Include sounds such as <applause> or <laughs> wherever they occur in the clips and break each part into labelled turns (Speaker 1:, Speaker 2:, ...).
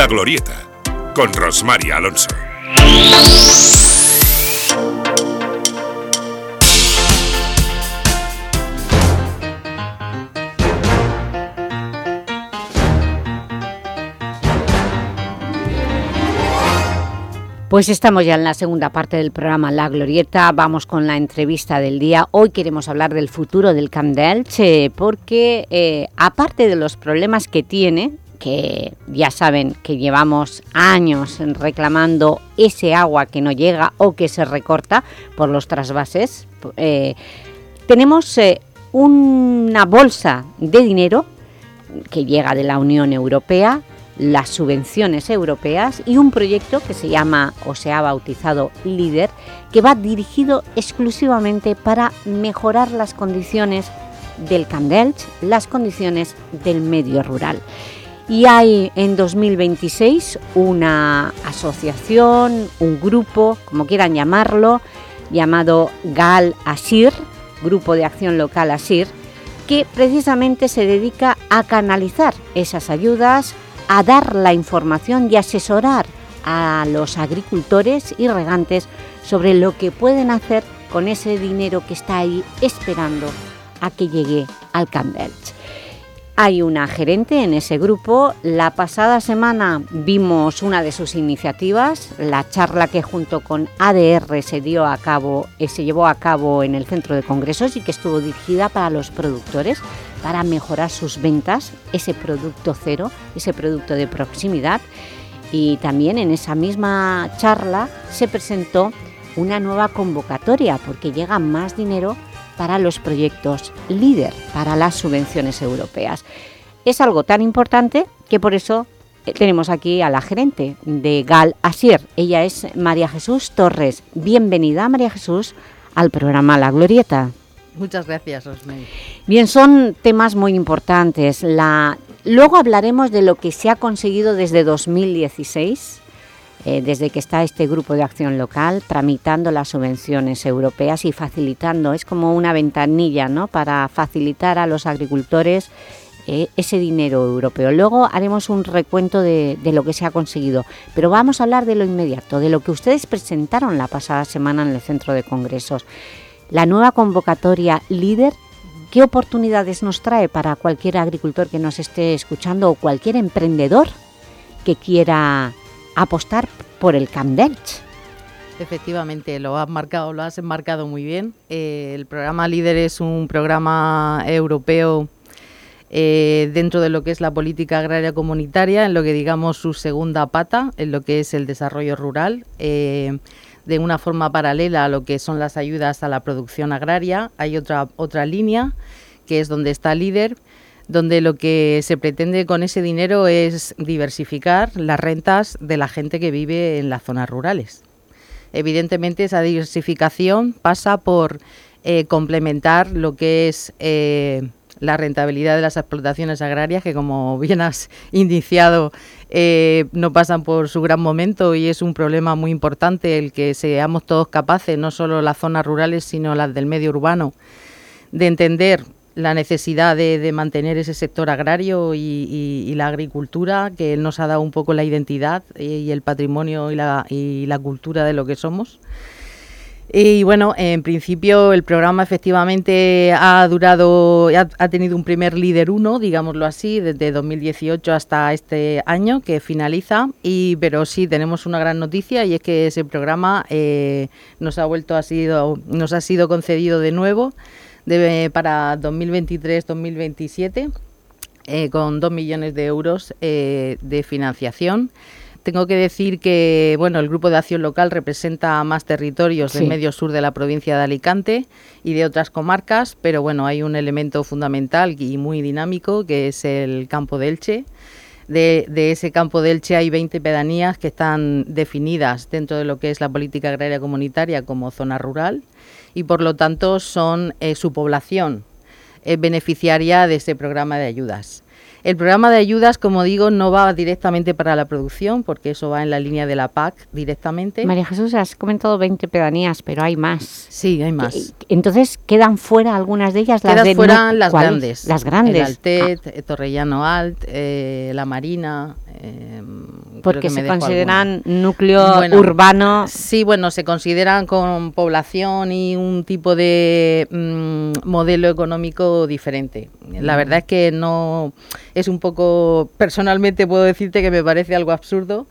Speaker 1: La Glorieta, con Rosmaria Alonso.
Speaker 2: Pues estamos ya en la segunda parte del programa La Glorieta, vamos con la entrevista del día. Hoy queremos hablar del futuro del Camp de porque eh, aparte de los problemas que tiene, que ya saben que llevamos años reclamando ese agua que no llega o que se recorta por los trasvases, eh, tenemos eh, una bolsa de dinero que llega de la Unión Europea las subvenciones europeas y un proyecto que se llama o se ha bautizado LIDER que va dirigido exclusivamente para mejorar las condiciones del Candelch, las condiciones del medio rural. Y hay en 2026 una asociación, un grupo, como quieran llamarlo, llamado GAL ASIR, Grupo de Acción Local ASIR, que precisamente se dedica a canalizar esas ayudas a dar la información y asesorar a los agricultores y regantes sobre lo que pueden hacer con ese dinero que está ahí esperando a que llegue al Camp Hay una gerente en ese grupo. La pasada semana vimos una de sus iniciativas, la charla que junto con ADR se, dio a cabo, eh, se llevó a cabo en el Centro de Congresos y que estuvo dirigida para los productores para mejorar sus ventas, ese producto cero, ese producto de proximidad. Y también en esa misma charla se presentó una nueva convocatoria porque llega más dinero para los proyectos líder, para las subvenciones europeas. Es algo tan importante que por eso eh, tenemos aquí a la gerente de GAL Asier. Ella es María Jesús Torres. Bienvenida, María Jesús, al programa La Glorieta.
Speaker 3: Muchas gracias, Rosmey.
Speaker 2: Bien, son temas muy importantes. La... Luego hablaremos de lo que se ha conseguido desde 2016, eh, desde que está este grupo de acción local, tramitando las subvenciones europeas y facilitando, es como una ventanilla ¿no? para facilitar a los agricultores eh, ese dinero europeo. Luego haremos un recuento de, de, lo que se ha conseguido, pero vamos a hablar de lo inmediato, de lo que ustedes presentaron la pasada semana en el Centro de Congresos la nueva convocatoria líder, ¿qué oportunidades nos trae para cualquier agricultor que nos esté escuchando o cualquier emprendedor que quiera apostar por el Camp
Speaker 3: Efectivamente, lo has marcado, lo has enmarcado muy bien. Eh, el programa Líder es un programa europeo eh, dentro de lo que es la política agraria comunitaria, en lo que digamos su segunda pata, en lo que es el desarrollo rural. Eh, de una forma paralela a lo que son las ayudas a la producción agraria. Hay otra, otra línea que es donde está líder, donde lo que se pretende con ese dinero es diversificar las rentas de la gente que vive en las zonas rurales. Evidentemente esa diversificación pasa por eh, complementar lo que es eh, la rentabilidad de las explotaciones agrarias, que como bien has indiciado, eh, no pasan por su gran momento y es un problema muy importante el que seamos todos capaces, no solo las zonas rurales, sino las del medio urbano, de entender la necesidad de, mantener ese sector agrario y, la agricultura, que nos ha dado un poco la identidad y, el patrimonio y la, cultura de lo que somos. Y bueno, en principio el programa efectivamente ha durado, ha, tenido un primer líder 1, digámoslo así, desde 2018 hasta este año que finaliza. Y pero sí tenemos una gran noticia y es que ese programa eh, nos ha vuelto ha sido nos ha sido concedido de nuevo para 2023-2027 eh, con 2 millones de euros eh, de financiación. Tengo que decir que bueno, el Grupo de Acción Local representa más territorios del medio sur de la provincia de Alicante y de otras comarcas, pero bueno, hay un elemento fundamental y muy dinámico que es el campo de Elche. De, ese campo de Elche hay 20 pedanías que están definidas dentro de lo que es la política agraria comunitaria como zona rural y por lo tanto son eh, su población eh, beneficiaria de ese programa de ayudas. El programa de ayudas, como digo, no va directamente para la producción, porque eso va en la línea de la PAC directamente.
Speaker 2: María Jesús, has comentado 20 pedanías, pero hay más.
Speaker 3: Sí, hay más.
Speaker 2: Entonces, ¿quedan fuera algunas de ellas?
Speaker 3: Las Quedan fuera las grandes.
Speaker 2: Las grandes. El
Speaker 3: Altet, ah. Torrellano Alt, eh, La Marina, eh,
Speaker 2: Porque se consideran núcleo urbano.
Speaker 3: Sí, bueno, se consideran con población y un tipo de mm, modelo económico diferente. La verdad es que no es un poco, personalmente puedo decirte que me parece algo absurdo.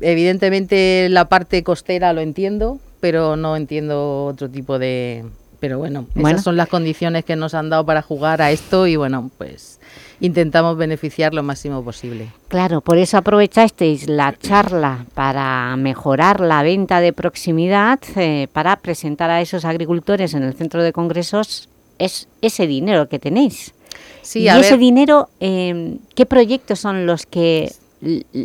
Speaker 3: Evidentemente la parte costera lo entiendo, pero no entiendo otro tipo de... Pero bueno, esas son las condiciones que nos han dado para jugar a esto y bueno, pues intentamos beneficiar lo máximo posible.
Speaker 2: Claro, por eso aprovechasteis la charla para mejorar la venta de proximidad, eh, para presentar a esos agricultores en el centro de congresos es ese dinero que tenéis. Sí, y ese dinero, eh, ¿qué proyectos son los que,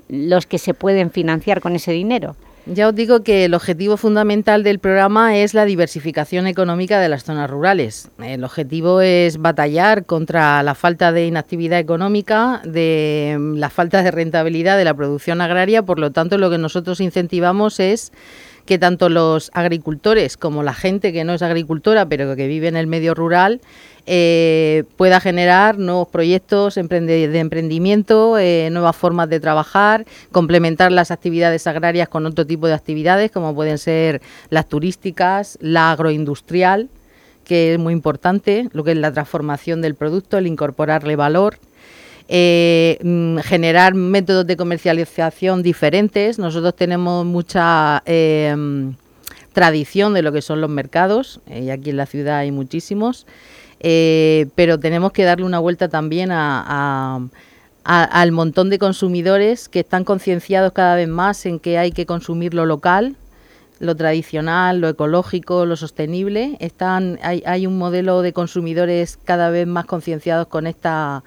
Speaker 2: los que se pueden financiar con ese dinero?
Speaker 3: Ya os digo que el objetivo fundamental del programa es la diversificación económica de las zonas rurales. El objetivo es batallar contra la falta de inactividad económica, de la falta de rentabilidad de la producción agraria, por lo tanto lo que nosotros incentivamos es que tanto los agricultores como la gente que no es agricultora pero que vive en el medio rural eh, pueda generar nuevos proyectos de emprendimiento, eh, nuevas formas de trabajar, complementar las actividades agrarias con otro tipo de actividades como pueden ser las turísticas, la agroindustrial, que es muy importante, lo que es la transformación del producto, el incorporarle valor. Eh, mm, generar métodos de comercialización diferentes. Nosotros tenemos mucha tradición de lo que son los mercados, y aquí en la ciudad hay muchísimos. Eh, pero tenemos que darle una vuelta también a, al montón de consumidores que están concienciados cada vez más en que hay que consumir lo local, lo tradicional, lo ecológico, lo sostenible. Están, hay, hay un modelo de consumidores cada vez más concienciados con esta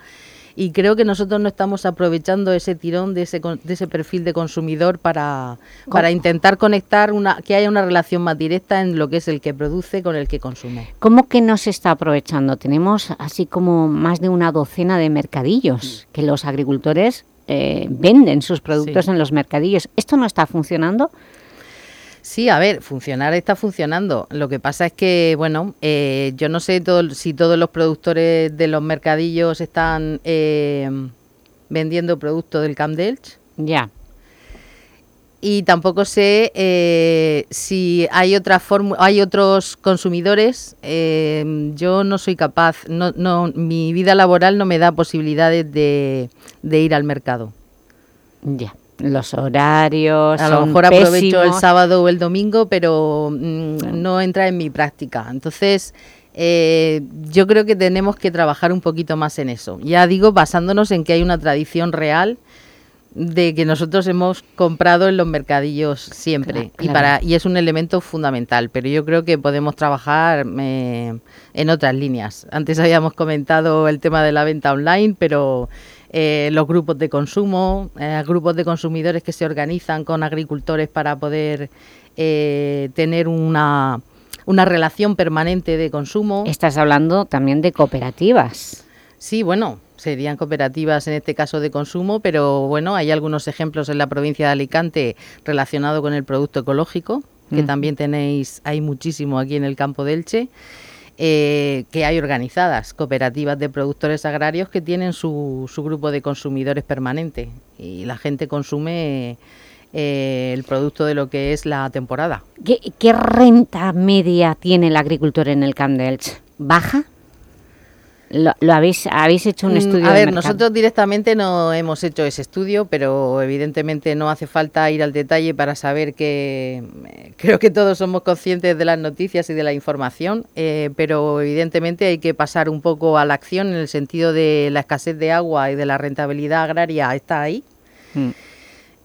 Speaker 3: y creo que nosotros no estamos aprovechando ese tirón de ese, de ese perfil de consumidor para, para intentar conectar, una que haya una relación más directa en lo que es el que produce con el que consume.
Speaker 2: ¿Cómo que no se está aprovechando? Tenemos así como más de una docena de mercadillos que los agricultores eh, venden sus productos en los mercadillos. ¿Esto no está funcionando?
Speaker 3: Sí, a ver, funcionar está funcionando. Lo que pasa es que, bueno, eh, yo no sé todo, si todos los productores de los mercadillos están eh, vendiendo productos del Camp Delch.
Speaker 2: Ya.
Speaker 3: Y tampoco sé eh, si hay otra hay otros consumidores. yo no soy capaz, no, no, mi vida laboral no me da posibilidades de, de ir al mercado.
Speaker 2: Ya los horarios.
Speaker 3: A lo mejor aprovecho el sábado o el domingo, pero mm, no entra en mi práctica. Entonces, eh, yo creo que tenemos que trabajar un poquito más en eso. Ya digo, basándonos en que hay una tradición real de que nosotros hemos comprado en los mercadillos siempre y para y es un elemento fundamental pero yo creo que podemos trabajar eh, en otras líneas antes habíamos comentado el tema de la venta online pero eh, los grupos de consumo, eh, grupos de consumidores que se organizan con agricultores para poder eh, tener una, una relación permanente de consumo.
Speaker 2: Estás hablando también de cooperativas.
Speaker 3: Sí, bueno, serían cooperativas en este caso de consumo, pero bueno, hay algunos ejemplos en la provincia de Alicante relacionados con el producto ecológico, que mm. también tenéis, hay muchísimo aquí en el campo de Elche. Eh, que hay organizadas, cooperativas de productores agrarios que tienen su, su grupo de consumidores permanente y la gente consume eh, el producto de lo que es la temporada.
Speaker 2: ¿Qué, renta media tiene el agricultor en el Camp ¿Baja? Lo, habéis, habéis hecho un mm, estudio.
Speaker 3: A ver, nosotros directamente no hemos hecho ese estudio, pero evidentemente no hace falta ir al detalle para saber que eh, <laughs> creo que todos somos conscientes de las noticias y de la información, eh, pero evidentemente hay que pasar un poco a la acción en el sentido de la escasez de agua y de la rentabilidad agraria está ahí. Mm.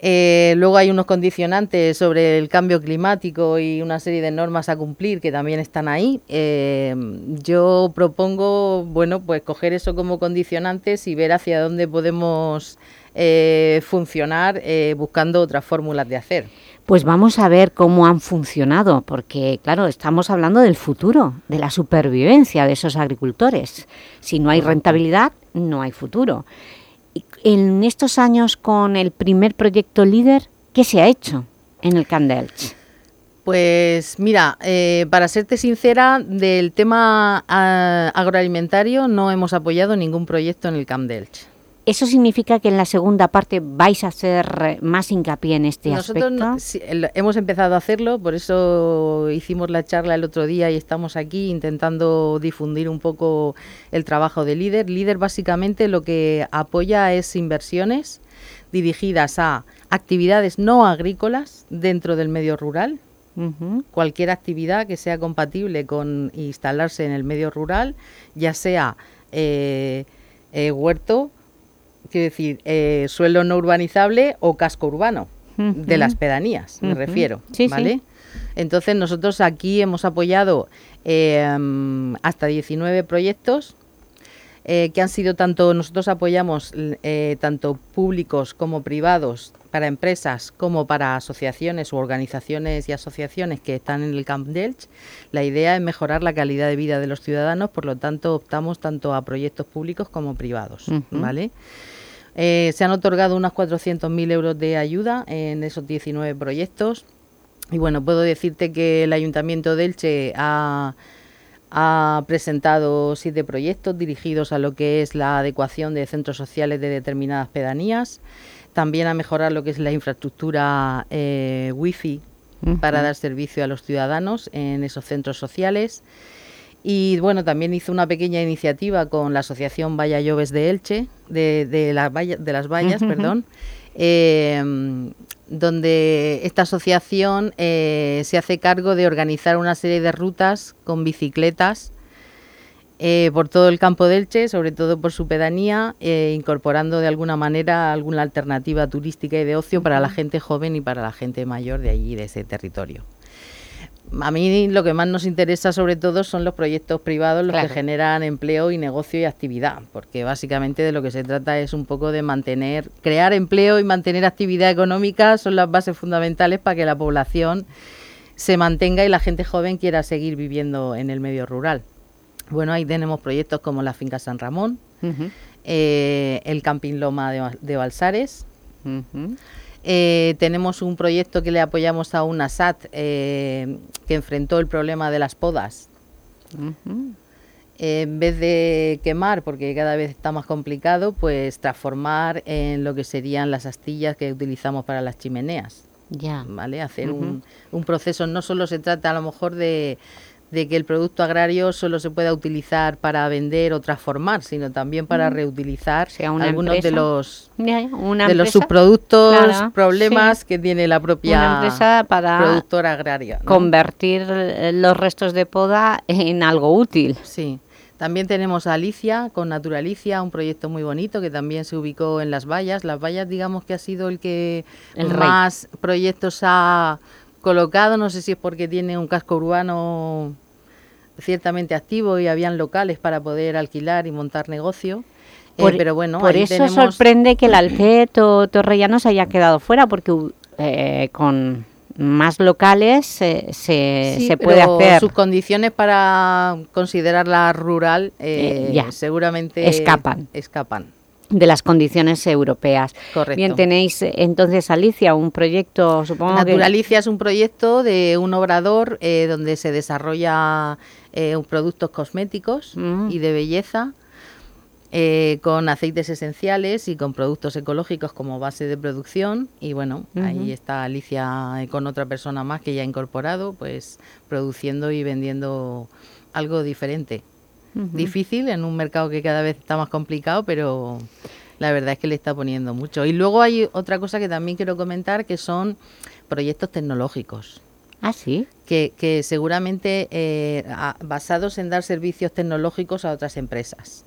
Speaker 3: Eh, luego hay unos condicionantes sobre el cambio climático y una serie de normas a cumplir que también están ahí. Eh, yo propongo, bueno, pues coger eso como condicionantes y ver hacia dónde podemos eh, funcionar buscando otras fórmulas de hacer.
Speaker 2: Pues vamos a ver cómo han funcionado, porque claro, estamos hablando del futuro, de la supervivencia de esos agricultores. Si no hay rentabilidad, no hay futuro en estos años con el primer proyecto líder, ¿qué se ha hecho en el Candelch?
Speaker 3: Pues mira, eh, para serte sincera, del tema ah, agroalimentario no hemos apoyado ningún proyecto en el Camp
Speaker 2: ¿Eso significa que en la segunda parte vais a hacer más hincapié en este
Speaker 3: Nosotros
Speaker 2: aspecto?
Speaker 3: hemos empezado a hacerlo, por eso hicimos la charla el otro día y estamos aquí intentando difundir un poco el trabajo de Líder. Líder básicamente lo que apoya es inversiones dirigidas a actividades no agrícolas dentro del medio rural, cualquier actividad que sea compatible con instalarse en el medio rural, ya sea eh, eh, huerto, quiero decir, eh, suelo no urbanizable o casco urbano, de las pedanías, me refiero, ¿vale? Entonces nosotros aquí hemos apoyado em, hasta 19 proyectos eh, que han sido tanto, nosotros apoyamos eh, tanto públicos como privados, para empresas como para asociaciones u organizaciones y asociaciones que están en el Camp Delch. La idea es mejorar la calidad de vida de los ciudadanos, por lo tanto optamos tanto a proyectos públicos como privados, ¿vale? Eh, se han otorgado unos 400.000 euros de ayuda en esos 19 proyectos. Y bueno, puedo decirte que el Ayuntamiento de Elche ha, ha presentado siete proyectos dirigidos a lo que es la adecuación de centros sociales de determinadas pedanías, también a mejorar lo que es la infraestructura eh, wifi para dar servicio a los ciudadanos en esos centros sociales. Y bueno, también hizo una pequeña iniciativa con la Asociación Valla Lloves de Elche, de, de, la de las vallas, perdón, eh, donde esta asociación eh, se hace cargo de organizar una serie de rutas con bicicletas eh, por todo el campo de Elche, sobre todo por su pedanía, incorporando de alguna manera alguna alternativa turística y de ocio para la gente joven y para la gente mayor de allí, de ese territorio a mí lo que más nos interesa sobre todo son los proyectos privados, los que generan empleo y negocio y actividad, porque básicamente de lo que se trata es un poco de mantener, crear empleo y mantener actividad económica son las bases fundamentales para que la población se mantenga y la gente joven quiera seguir viviendo en el medio rural. Bueno, ahí tenemos proyectos como la finca San Ramón, eh, el Camping Loma de, Balsares. Eh, tenemos un proyecto que le apoyamos a una SAT eh, que enfrentó el problema de las podas. en vez de quemar, porque cada vez está más complicado, pues transformar en lo que serían las astillas que utilizamos para las chimeneas.
Speaker 2: Ya.
Speaker 3: ¿Vale? Hacer un, un proceso, no solo se trata a lo mejor de de que el producto agrario solo se pueda utilizar para vender o transformar, sino también para mm. reutilizar algunos de los de los subproductos, problemas que tiene la propia productora agraria.
Speaker 2: Convertir eh, los restos de poda en algo útil.
Speaker 3: Sí. También tenemos a Alicia con Naturalicia, un proyecto muy bonito que también se ubicó en Las Vallas. Las Vallas, digamos que ha sido el que más proyectos ha colocado, no sé si es porque tiene un casco urbano ciertamente activo y habían locales para poder alquilar y montar negocio.
Speaker 2: Eh, pero bueno, por eso sorprende que el Alpet o Torrellano se haya quedado fuera, porque eh, con más locales se, se puede hacer.
Speaker 3: sus condiciones para considerarla rural eh, seguramente
Speaker 2: escapan.
Speaker 3: escapan
Speaker 2: de las condiciones europeas.
Speaker 3: Correcto.
Speaker 2: Bien, tenéis entonces Alicia, un proyecto, supongo
Speaker 3: Naturalicia es un proyecto de un obrador eh, donde se desarrolla eh, productos cosméticos mm. y de belleza eh, con aceites esenciales y con productos ecológicos como base de producción y bueno, ahí está Alicia con otra persona más que ya ha incorporado, pues produciendo y vendiendo algo diferente. Difícil en un mercado que cada vez está más complicado, pero la verdad es que le está poniendo mucho. Y luego hay otra cosa que también quiero comentar, que son proyectos tecnológicos.
Speaker 2: Ah, sí.
Speaker 3: Que, que seguramente eh, basados en dar servicios tecnológicos a otras empresas.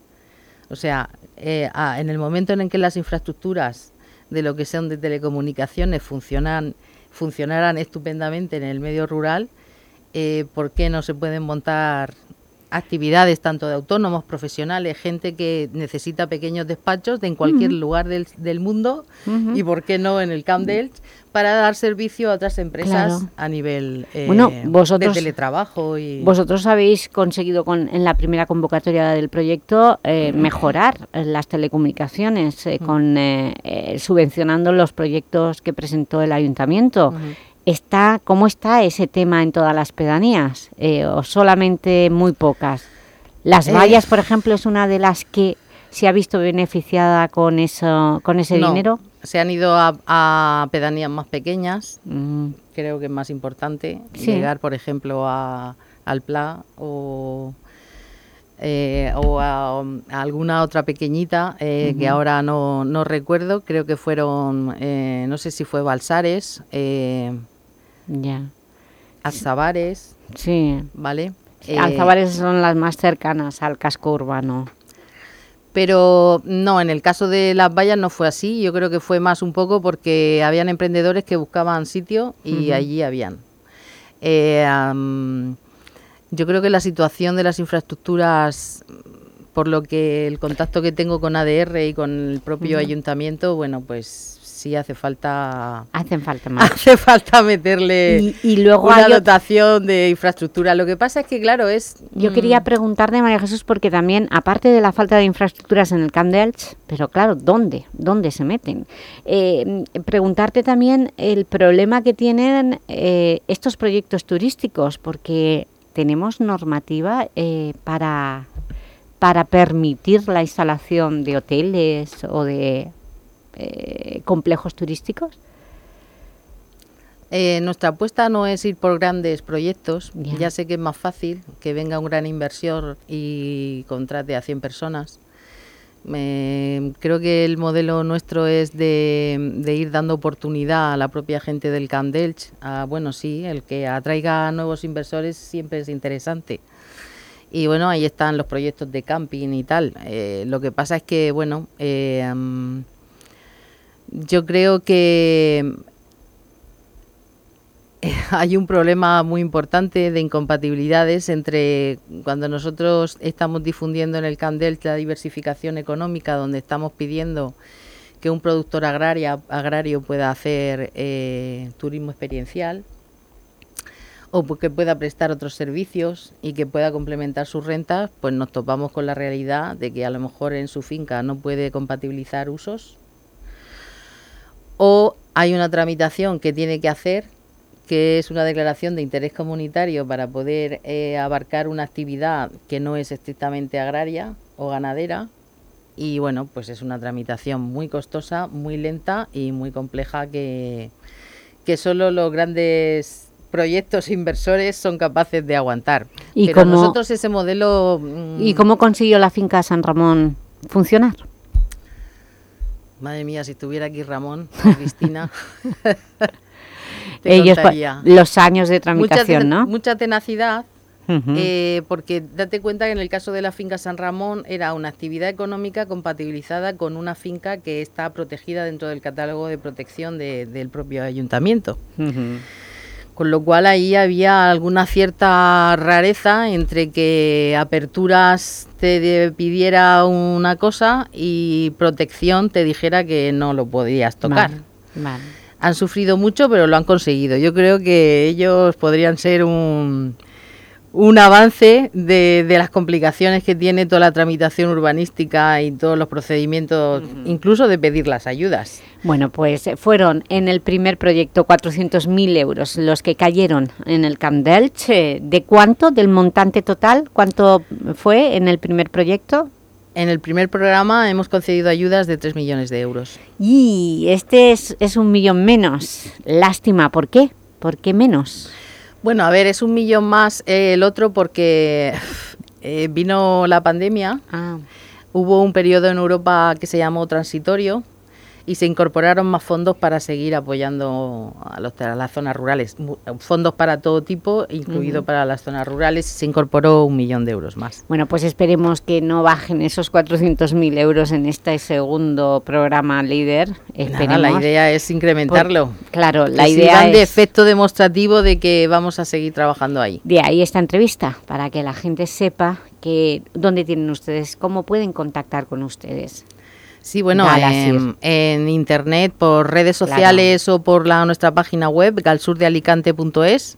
Speaker 3: O sea, eh, en el momento en que las infraestructuras de lo que son de telecomunicaciones funcionan, funcionaran estupendamente en el medio rural, eh, ¿por qué no se pueden montar actividades tanto de autónomos, profesionales, gente que necesita pequeños despachos de en cualquier lugar del, del mundo y por qué no en el Camp Delch para dar servicio a otras empresas a nivel eh, de teletrabajo. Y...
Speaker 2: Vosotros habéis conseguido con, en la primera convocatoria del proyecto eh, mejorar las telecomunicaciones eh, con subvencionando los proyectos que presentó el Ayuntamiento está ¿Cómo está ese tema en todas las pedanías eh, o solamente muy pocas? Las eh, vallas, por ejemplo, es una de las que se ha visto beneficiada con eso con ese dinero?
Speaker 3: se han ido a, pedanías más pequeñas, mm. creo que es más importante llegar, por ejemplo, a, al Pla o, eh, o a, alguna otra pequeñita eh, que ahora no, no, recuerdo, creo que fueron, eh, no sé si fue Balsares,
Speaker 2: ya.
Speaker 3: Alzabares,
Speaker 2: sí.
Speaker 3: ¿vale?
Speaker 2: Alzabares son las más cercanas al casco urbano.
Speaker 3: Pero no, en el caso de las vallas no fue así. Yo creo que fue más un poco porque habían emprendedores que buscaban sitio y allí habían. Eh, yo creo que la situación de las infraestructuras, por lo que el contacto que tengo con ADR y con el propio ayuntamiento, bueno, pues sí hace falta...
Speaker 2: Hacen falta <laughs> más.
Speaker 3: Hace falta meterle y, luego una dotación de infraestructura. Lo que pasa es que, claro, es...
Speaker 2: Yo mm, quería preguntarte, María Jesús, porque también, aparte de la falta de infraestructuras en el Camp de pero claro, ¿dónde? ¿Dónde se meten? Eh, preguntarte también el problema que tienen eh, estos proyectos turísticos, porque tenemos normativa eh, para para permitir la instalación de hoteles o de eh, complejos turísticos?
Speaker 3: Eh, nuestra apuesta no es ir por grandes proyectos. Ya sé que es más fácil que venga un gran inversor y contrate a 100 personas. creo que el modelo nuestro es de, ir dando oportunidad a la propia gente del Camp bueno, sí, el que atraiga a nuevos inversores siempre es interesante. Y bueno, ahí están los proyectos de camping y tal. Eh, lo que pasa es que, bueno, yo creo que hay un problema muy importante de incompatibilidades entre cuando nosotros estamos difundiendo en el Candel la diversificación económica, donde estamos pidiendo que un productor agraria, agrario pueda hacer eh, turismo experiencial o que pueda prestar otros servicios y que pueda complementar sus rentas, pues nos topamos con la realidad de que a lo mejor en su finca no puede compatibilizar usos o hay una tramitación que tiene que hacer, que es una declaración de interés comunitario para poder eh, abarcar una actividad que no es estrictamente agraria o ganadera. Y bueno, pues es una tramitación muy costosa, muy lenta y muy compleja que, que solo los grandes proyectos inversores son capaces de aguantar. ¿Y Pero nosotros ese modelo...
Speaker 2: ¿Y cómo consiguió la finca San Ramón funcionar?
Speaker 3: Madre mía, si estuviera aquí Ramón <laughs> Cristina. <laughs>
Speaker 2: Ellos, los años de tramitación, ¿no?
Speaker 3: Mucha tenacidad, eh, porque date cuenta que en el caso de la finca San Ramón era una actividad económica compatibilizada con una finca que está protegida dentro del catálogo de protección del propio ayuntamiento. Con lo cual ahí había alguna cierta rareza entre que aperturas te pidiera una cosa y protección te dijera que no lo podías tocar. Han sufrido mucho, pero lo han conseguido. Yo creo que ellos podrían ser un, un avance de, las complicaciones que tiene toda la tramitación urbanística y todos los procedimientos, incluso de pedir las ayudas.
Speaker 2: Bueno, pues eh, fueron en el primer proyecto 400.000 euros los que cayeron en el Camp Delche. ¿De cuánto? ¿Del montante total? ¿Cuánto fue en el primer proyecto?
Speaker 3: En el primer programa hemos concedido ayudas de 3 millones de euros.
Speaker 2: Y este es, es un millón menos. Lástima, ¿por qué? ¿Por qué menos?
Speaker 3: Bueno, a ver, es un millón más eh, el otro porque <sighs> eh, vino la pandemia. Ah. Hubo un periodo en Europa que se llamó transitorio, y se incorporaron más fondos para seguir apoyando a, los, las zonas rurales. Fondos para todo tipo, incluido para las zonas rurales, se incorporó un millón de euros más.
Speaker 2: Bueno, pues esperemos que no bajen esos 400.000 euros en este segundo programa líder.
Speaker 3: la idea es incrementarlo.
Speaker 2: claro, la idea
Speaker 3: es... de efecto demostrativo de que vamos a seguir trabajando ahí.
Speaker 2: De ahí esta entrevista, para que la gente sepa que dónde tienen ustedes, cómo pueden contactar con ustedes.
Speaker 3: Sí, bueno, en, internet, por redes sociales o por la nuestra página web, galsurdealicante.es.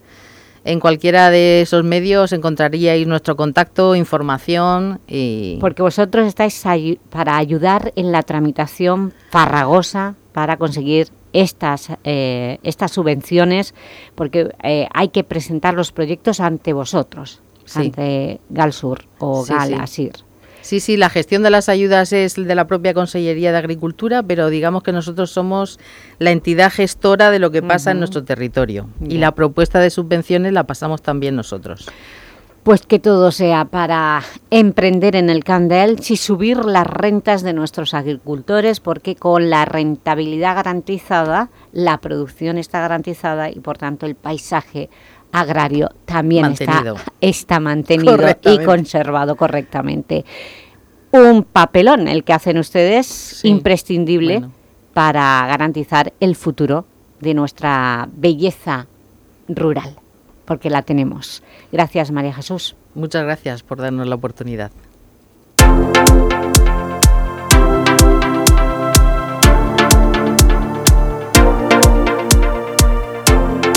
Speaker 3: En cualquiera de esos medios encontraríais nuestro contacto, información y...
Speaker 2: Porque vosotros estáis para ayudar en la tramitación farragosa para conseguir estas, eh, estas subvenciones, porque eh, hay que presentar los proyectos ante vosotros, ante Galsur o Galasir.
Speaker 3: Sí, sí, la gestión de las ayudas es de la propia Consellería de Agricultura, pero digamos que nosotros somos la entidad gestora de lo que pasa en nuestro territorio. Y la propuesta de subvenciones la pasamos también nosotros.
Speaker 2: Pues que todo sea para emprender en el Candel y subir las rentas de nuestros agricultores, porque con la rentabilidad garantizada, la producción está garantizada y por tanto el paisaje agrario también está, mantenido y conservado correctamente. Un papelón el que hacen ustedes, imprescindible para garantizar el futuro de nuestra belleza rural porque la tenemos. Gracias, María Jesús.
Speaker 3: Muchas gracias por darnos la oportunidad.